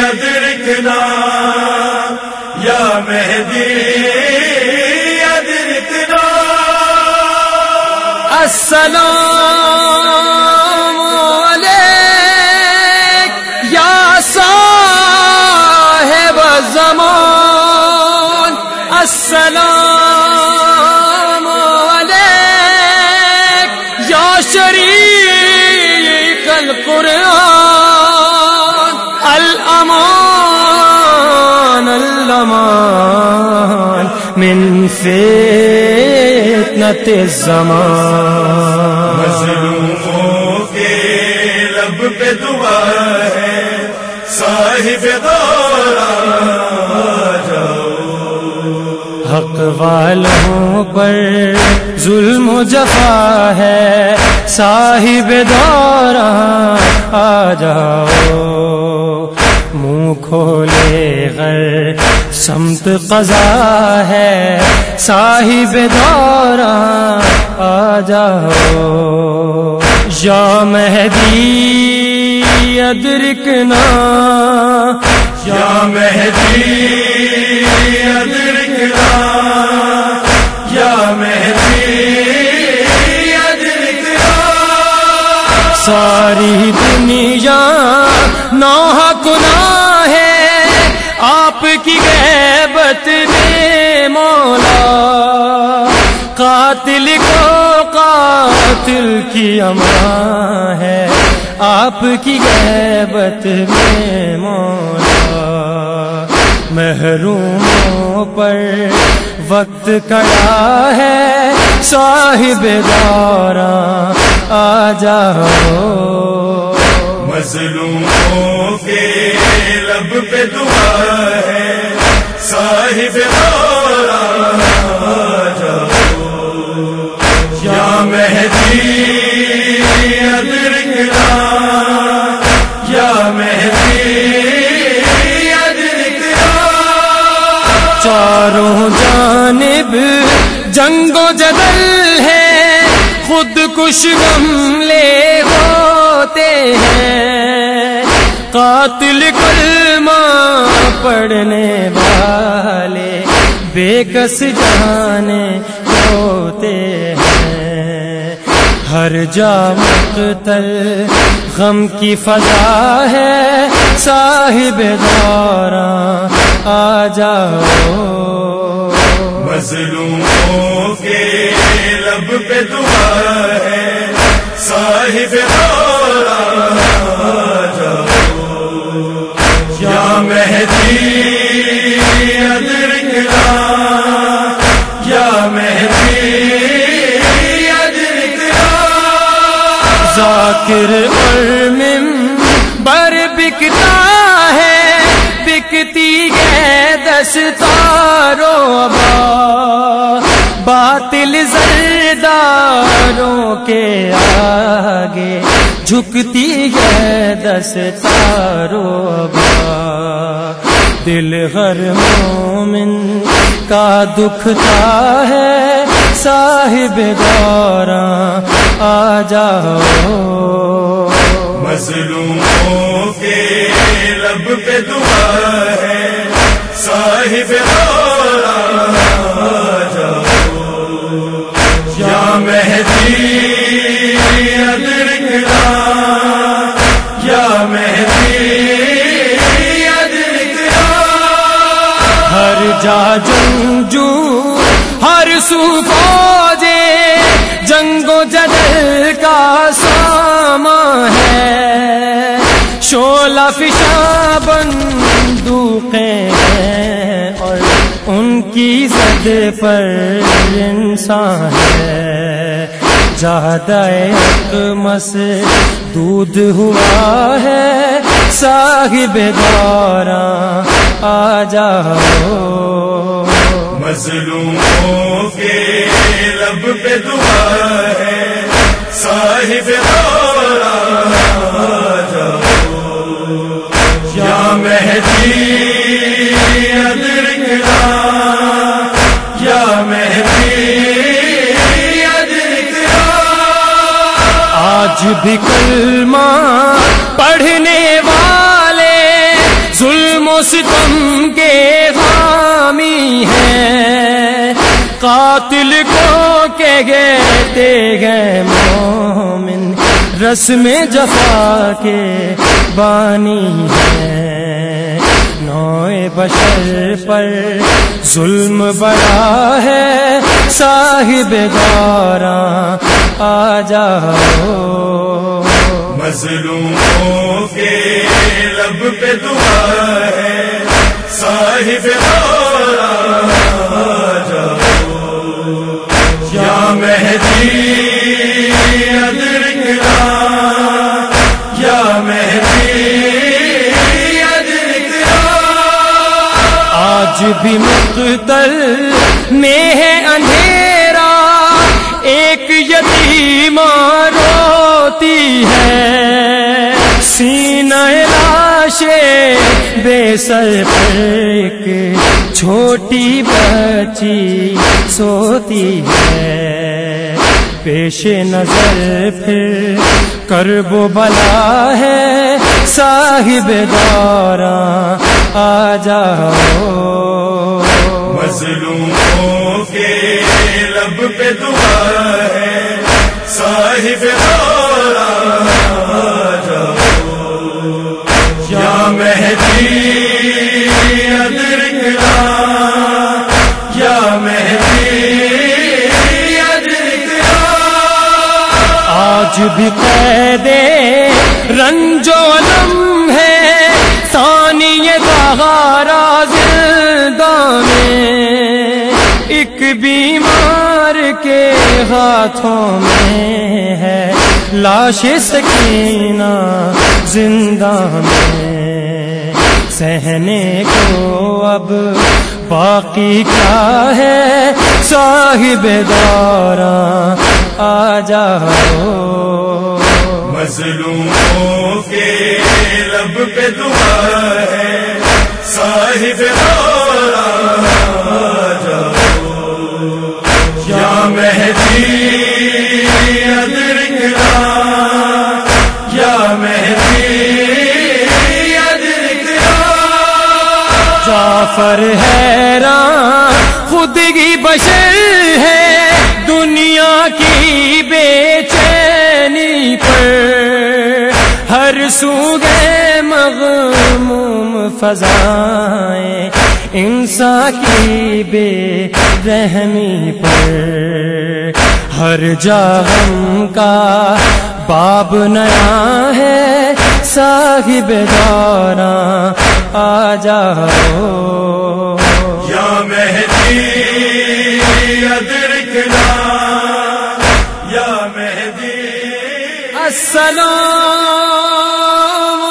ادرکنا یا مہدی ادرکنا السلام علیک یا صاحب الزمان السلام علیک یا شریک القرآن۔ الامان من فتنة الزمان. مظلوموں کے لب پہ دعا ہے صاحب حق والوں پر ظلم و جفا ہے صاحب دورہ آ جاؤ۔ سمت قضا ہے۔ صاحب دورہ، آ جاؤ۔ یا مہدی ادرکنا یا مہدی ادرکنا یا مہدی ادرکنا ساری دنیا نے مولا، قاتل کو قاتل کی اما ہے۔ آپ کی غیبت میں مولا، محروموں پر وقت کڑا ہے۔ صاحب دورہ آ جاؤ۔ مظلوموں کے لب پہ دعا ہے۔ صاحب دورا یا مہدی ادرکنا یا مہدی ادرکنا چاروں جانب جنگ و جدل ہے۔ خود کش گملے ہوتے ہیں۔ قاتل کلمہ پڑھنے والے بے کس جانے ہوتے ہیں۔ ہر جا مقتل غم کی فضا ہے، صاحب دورہ آ جاؤ۔ مظلوموں کے لب پہ دعا ہے، صاحب ذاکر اور ممبر بکتا ہے، بکتی ہے دستارو ابا۔ باطل زرداروں کے آگے جھکتی ہے دستارو ابا۔ دل غر مومن کا دکھتا ہے صاحب دورہ آ جاؤ۔ مظلوموں کے لب پہ دعا ہے صاحب یا مہدی ادرکنا یا مہدی ادرکنا ہر جا ہر سو فوجے جنگ و جدل کا ساما ہے۔ شولا فشا بندوقیں ہیں اور ان کی زد پر انسان ہے۔ زیادہ مس دودھ ہوا ہے، صاحب دورہ آ جاؤ۔ مظلوموں کے لب پہ دعا ہے صاحب کو کہ گئے گئے مومن، رسم جفا کے بانی ہے۔ نوئے بشر پر ظلم بڑا ہے۔ صاحب گارا آ جاؤ۔ مظلوموں کے لب پہ دعا ہے۔ صاحب مہدی یا مہدی آج بھی مقتل میں ہے اندھیرا، ایک یتیم روتی ہے۔ سینہ لاشے بے سر پر ایک چھوٹی بچی سوتی ہے۔ پیش نظر پھر کرب و بلا ہے صاحب دورا، آ جاؤ۔ مظلوموں کے لب پہ دعا ہے، صاحب یا آج بھی قید رنج علم ہے ثانی بہارا زندہ میں ایک بیمار کے ہاتھوں میں ہے، لاش سکینہ زندہ میں سہنے کو اب باقی کیا ہے؟ صاحب دارا آ جاؤ مظلوموں کے لب پہ دعا جعفر حیران، خود کی بشر ہے دنیا کی بے چینی پر۔ ہر سو گئے مغموم فضائیں انسان کی بے رحمی پر۔ ہر جا کا باب نیا ہے صاحب دورا آ جاؤ۔ یا مہدی ادرکنا یا مہدی۔ السلام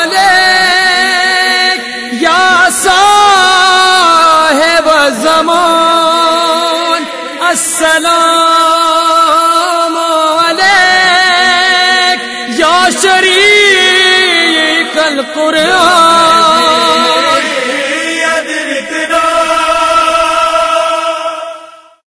علیک یا صاحب زمان۔ السلام قرآن